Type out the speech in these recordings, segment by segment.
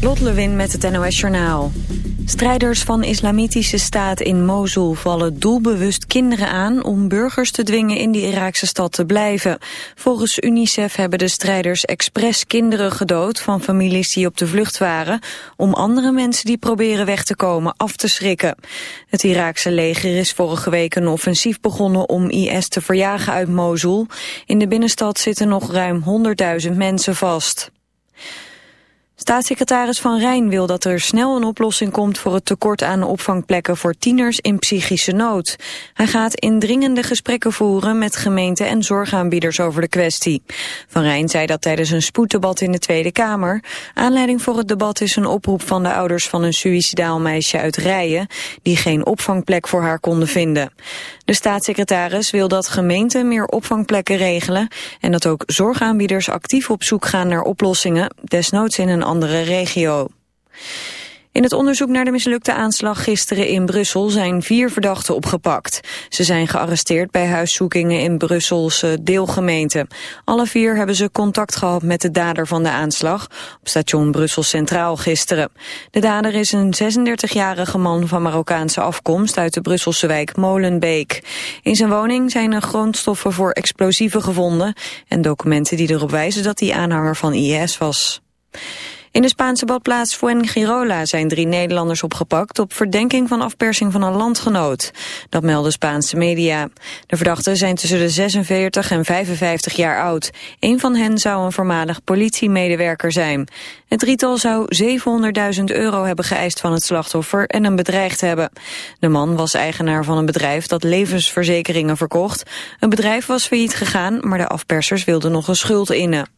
Lot Lewin met het NOS Journaal. Strijders van islamitische staat in Mosul vallen doelbewust kinderen aan... om burgers te dwingen in die Iraakse stad te blijven. Volgens UNICEF hebben de strijders expres kinderen gedood... van families die op de vlucht waren... om andere mensen die proberen weg te komen af te schrikken. Het Iraakse leger is vorige week een offensief begonnen... om IS te verjagen uit Mosul. In de binnenstad zitten nog ruim 100.000 mensen vast. Staatssecretaris Van Rijn wil dat er snel een oplossing komt voor het tekort aan opvangplekken voor tieners in psychische nood. Hij gaat indringende gesprekken voeren met gemeenten en zorgaanbieders over de kwestie. Van Rijn zei dat tijdens een spoeddebat in de Tweede Kamer. Aanleiding voor het debat is een oproep van de ouders van een suïcidaal meisje uit Rijen die geen opvangplek voor haar konden vinden. De staatssecretaris wil dat gemeenten meer opvangplekken regelen en dat ook zorgaanbieders actief op zoek gaan naar oplossingen, desnoods in een andere regio. In het onderzoek naar de mislukte aanslag gisteren in Brussel zijn vier verdachten opgepakt. Ze zijn gearresteerd bij huiszoekingen in Brusselse deelgemeenten. Alle vier hebben ze contact gehad met de dader van de aanslag op station Brussel Centraal gisteren. De dader is een 36-jarige man van Marokkaanse afkomst uit de Brusselse wijk Molenbeek. In zijn woning zijn er grondstoffen voor explosieven gevonden en documenten die erop wijzen dat hij aanhanger van IS was. In de Spaanse badplaats Fuengirola zijn drie Nederlanders opgepakt op verdenking van afpersing van een landgenoot. Dat melden Spaanse media. De verdachten zijn tussen de 46 en 55 jaar oud. Een van hen zou een voormalig politiemedewerker zijn. Het drietal zou 700.000 euro hebben geëist van het slachtoffer en hem bedreigd hebben. De man was eigenaar van een bedrijf dat levensverzekeringen verkocht. Een bedrijf was failliet gegaan, maar de afpersers wilden nog een schuld innen.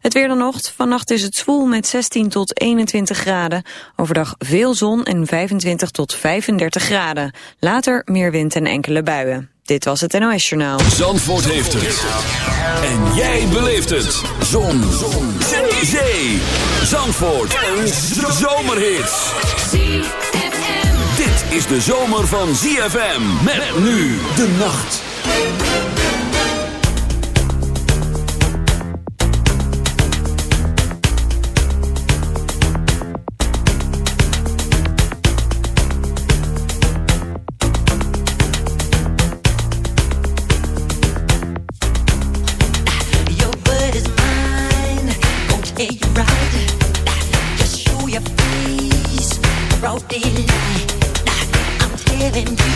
Het weer dan nog. Vannacht is het zwoel met 16 tot 21 graden. Overdag veel zon en 25 tot 35 graden. Later meer wind en enkele buien. Dit was het NOS Journaal. Zandvoort heeft het. En jij beleeft het. Zon. zon. Zee. Zandvoort. Een zomerhit. Dit is de zomer van ZFM. Met nu de nacht. feeling.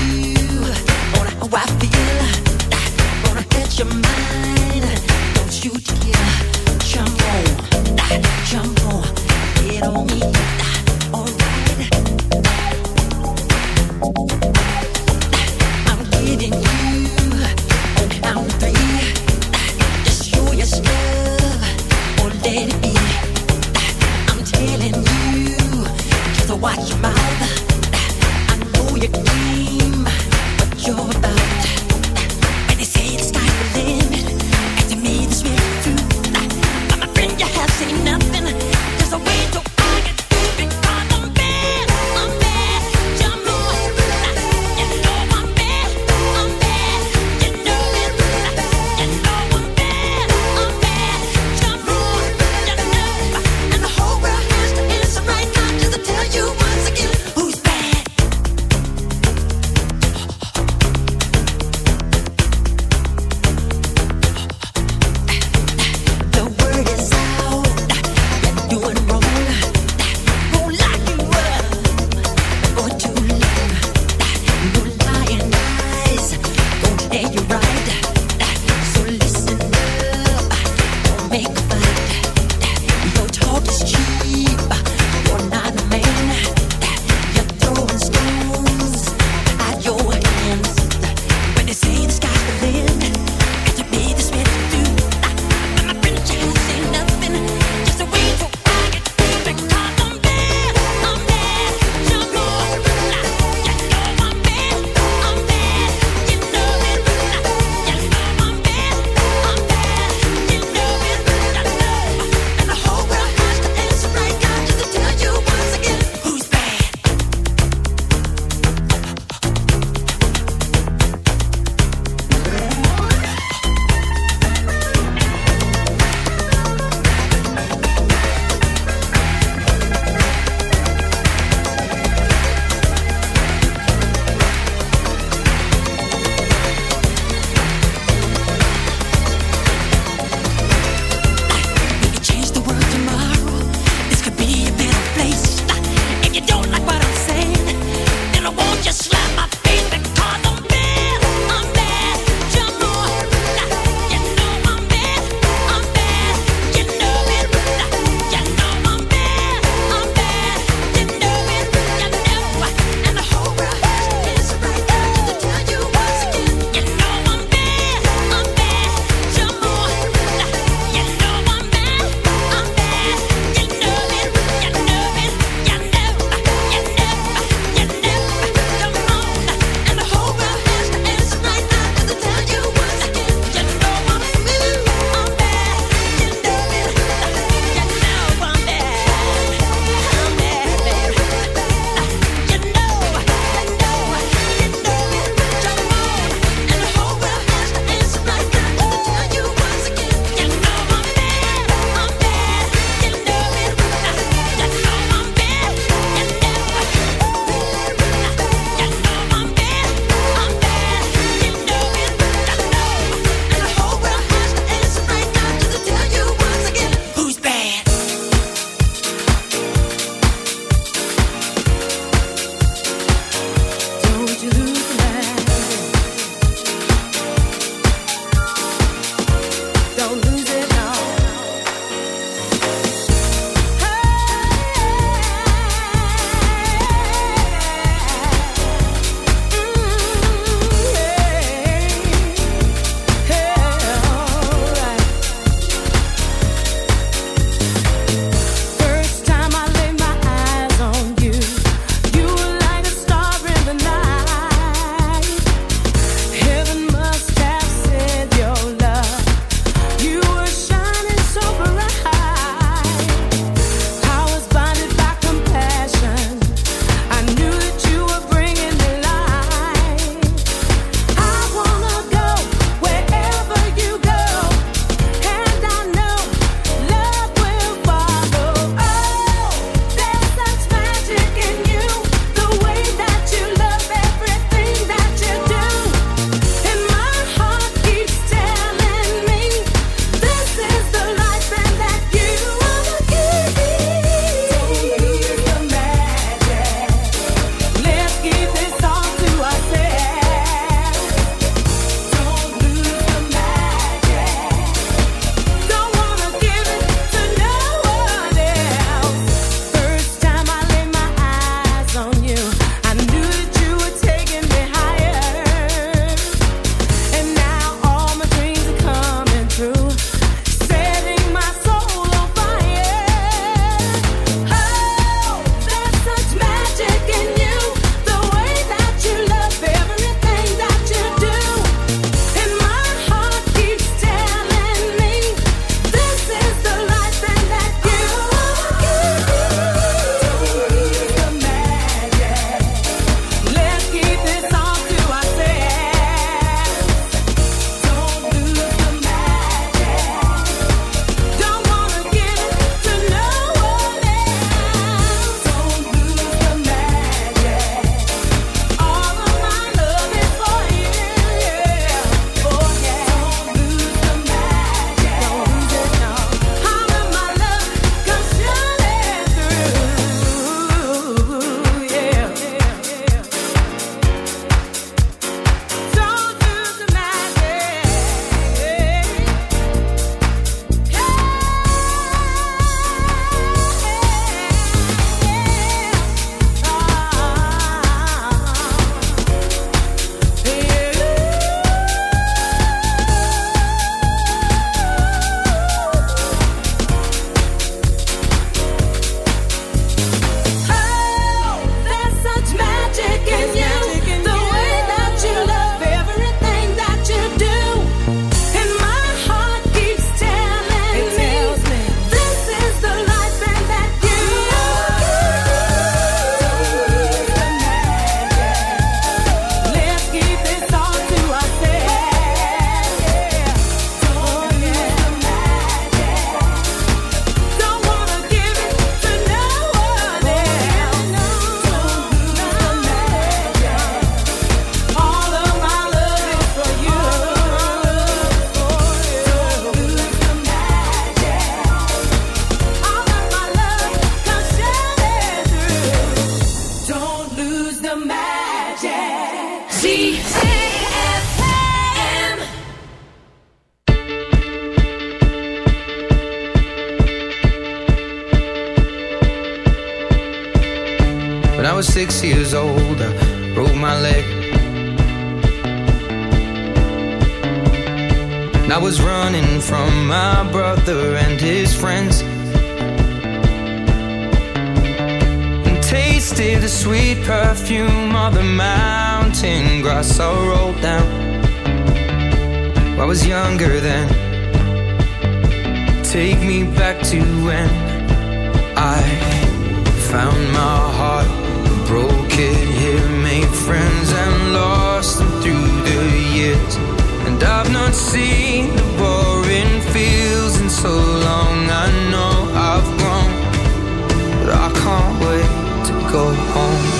Go home.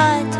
heart.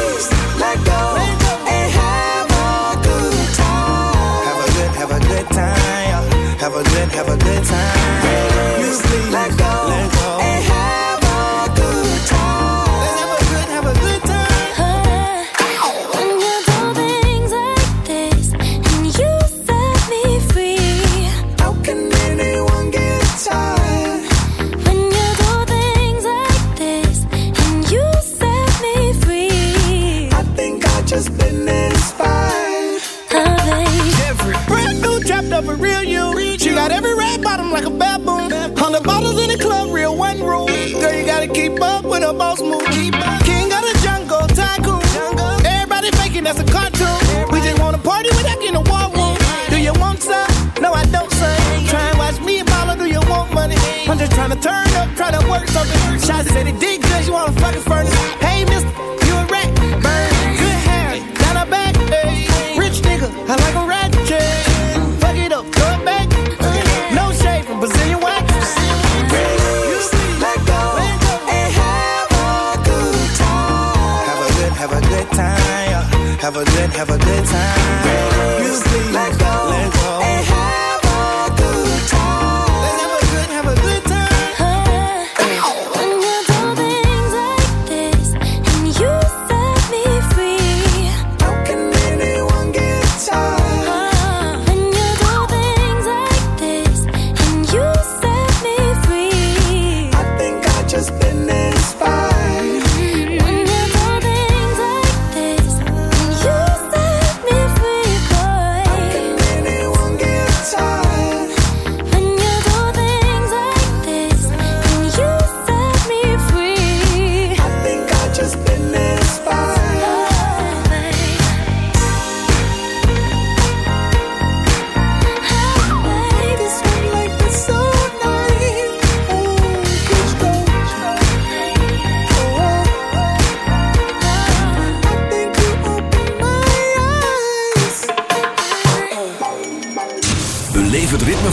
have a good time. shot him like a baboon. Hundred bottles in the club, real one room. Girl, you gotta keep up with a boss move. King of the jungle, tycoon. Everybody faking, that's a cartoon. We just wanna party with that in a war room. Do you want some? No, I don't, son. Try and watch me and follow. do you want money? I'm just trying to turn up, try to work something. Shots said he did good, you wanna fucking furnace. Hey, mister. have a good, have a good time. Music go.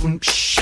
Mm-hmm.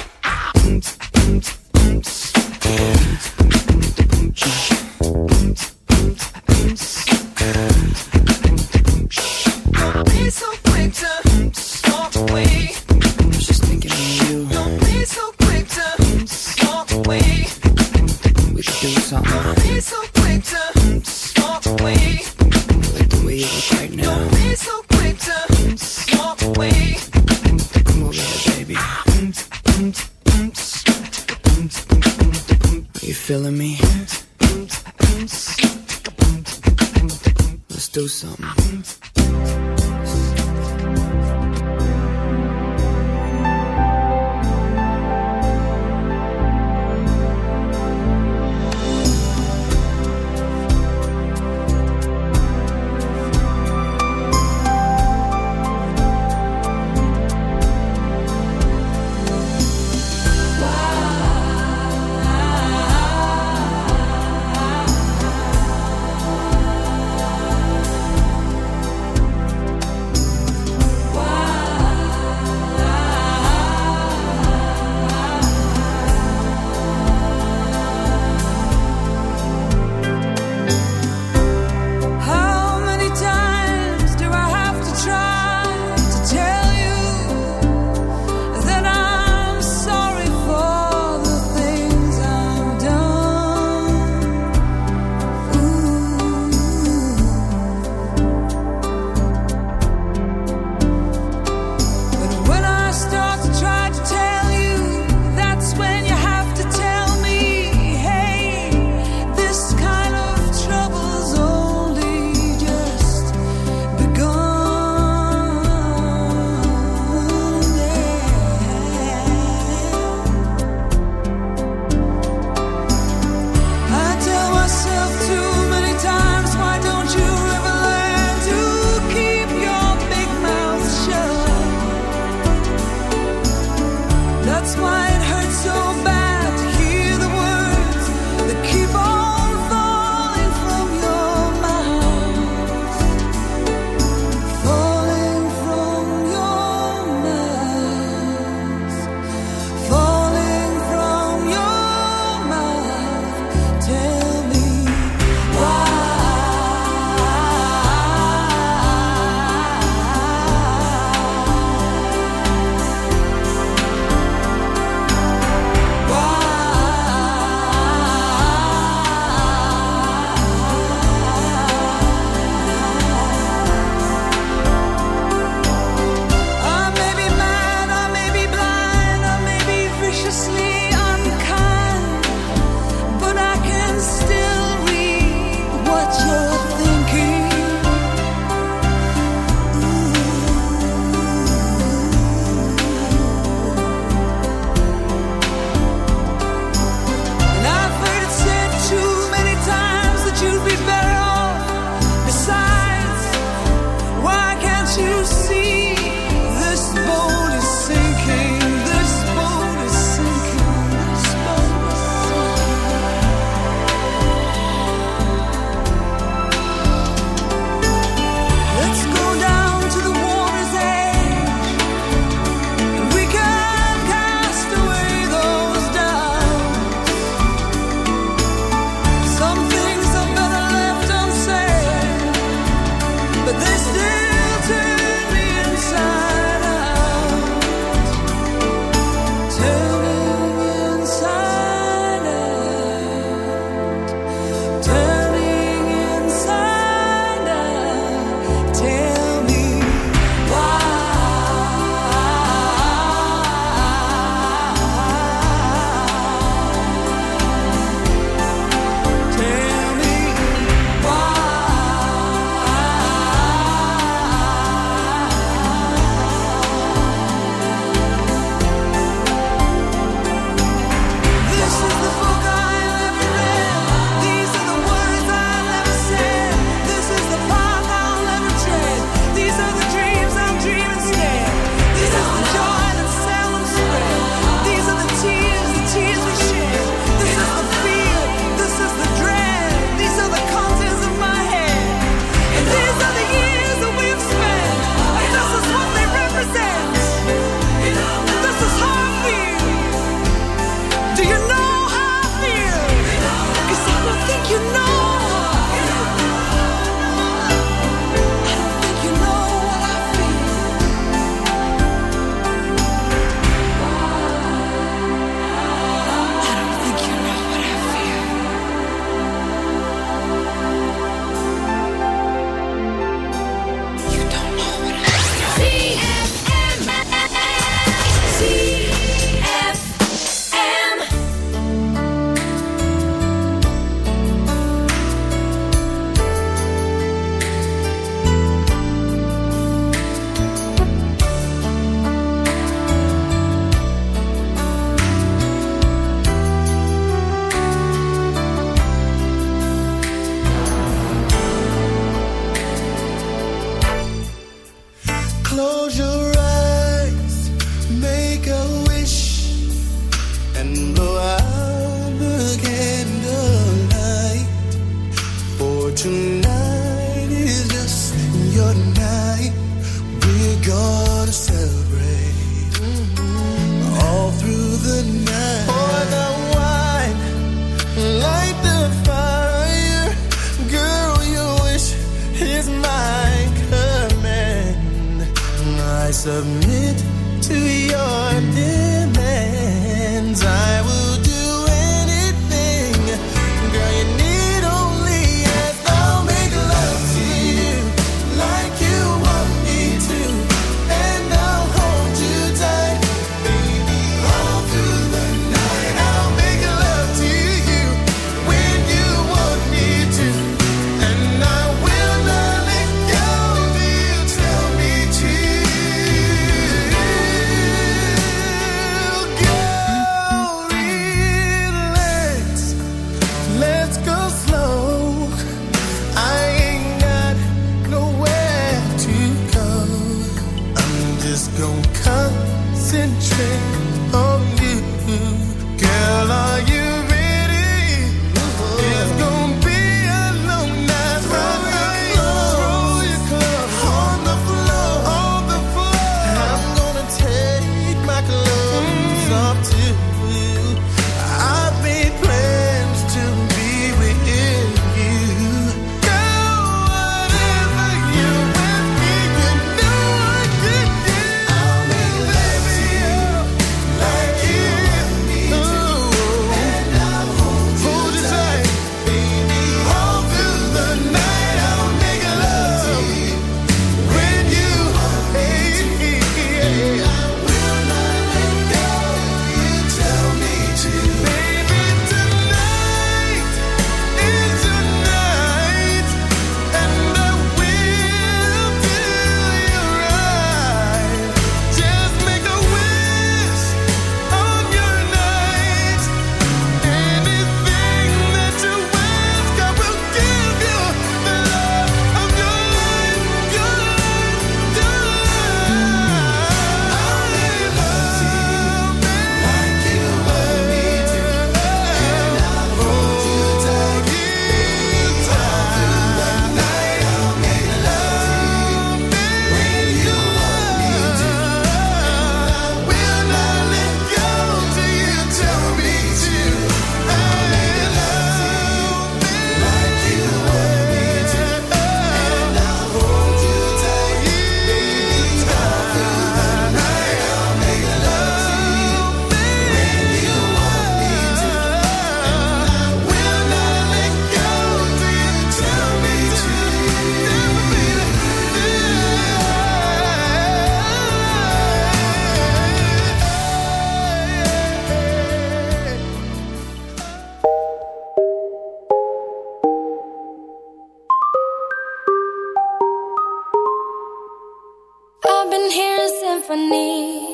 symphony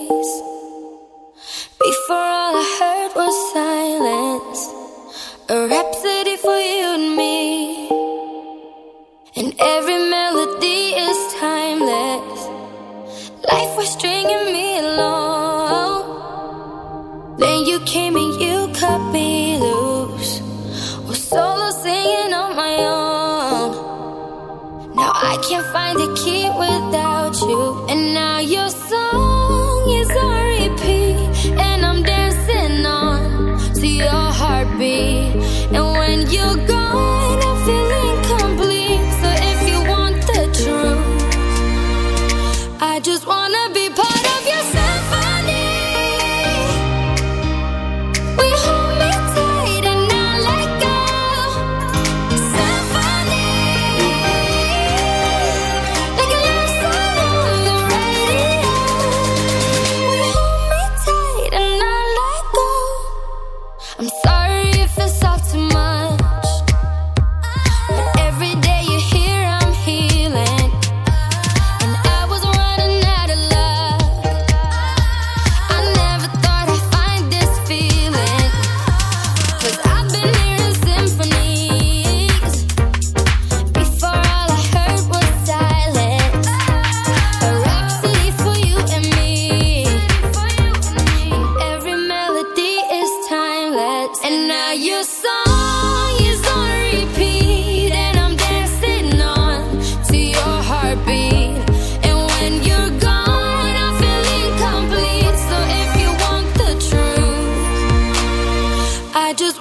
just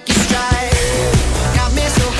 lucky strike. Got me so high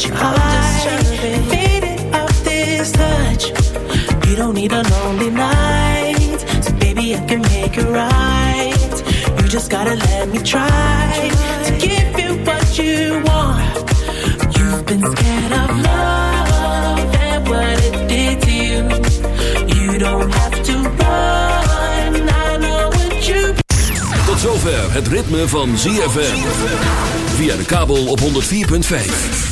you high, faded off this touch. You don't need a lonely night, so baby, I can make it right. You just gotta let me try to give you what you want. You've been scared of love and what it did to you. You don't have to run. I know what you Tot zover het ritme van ZFM. Via de kabel op 104.5.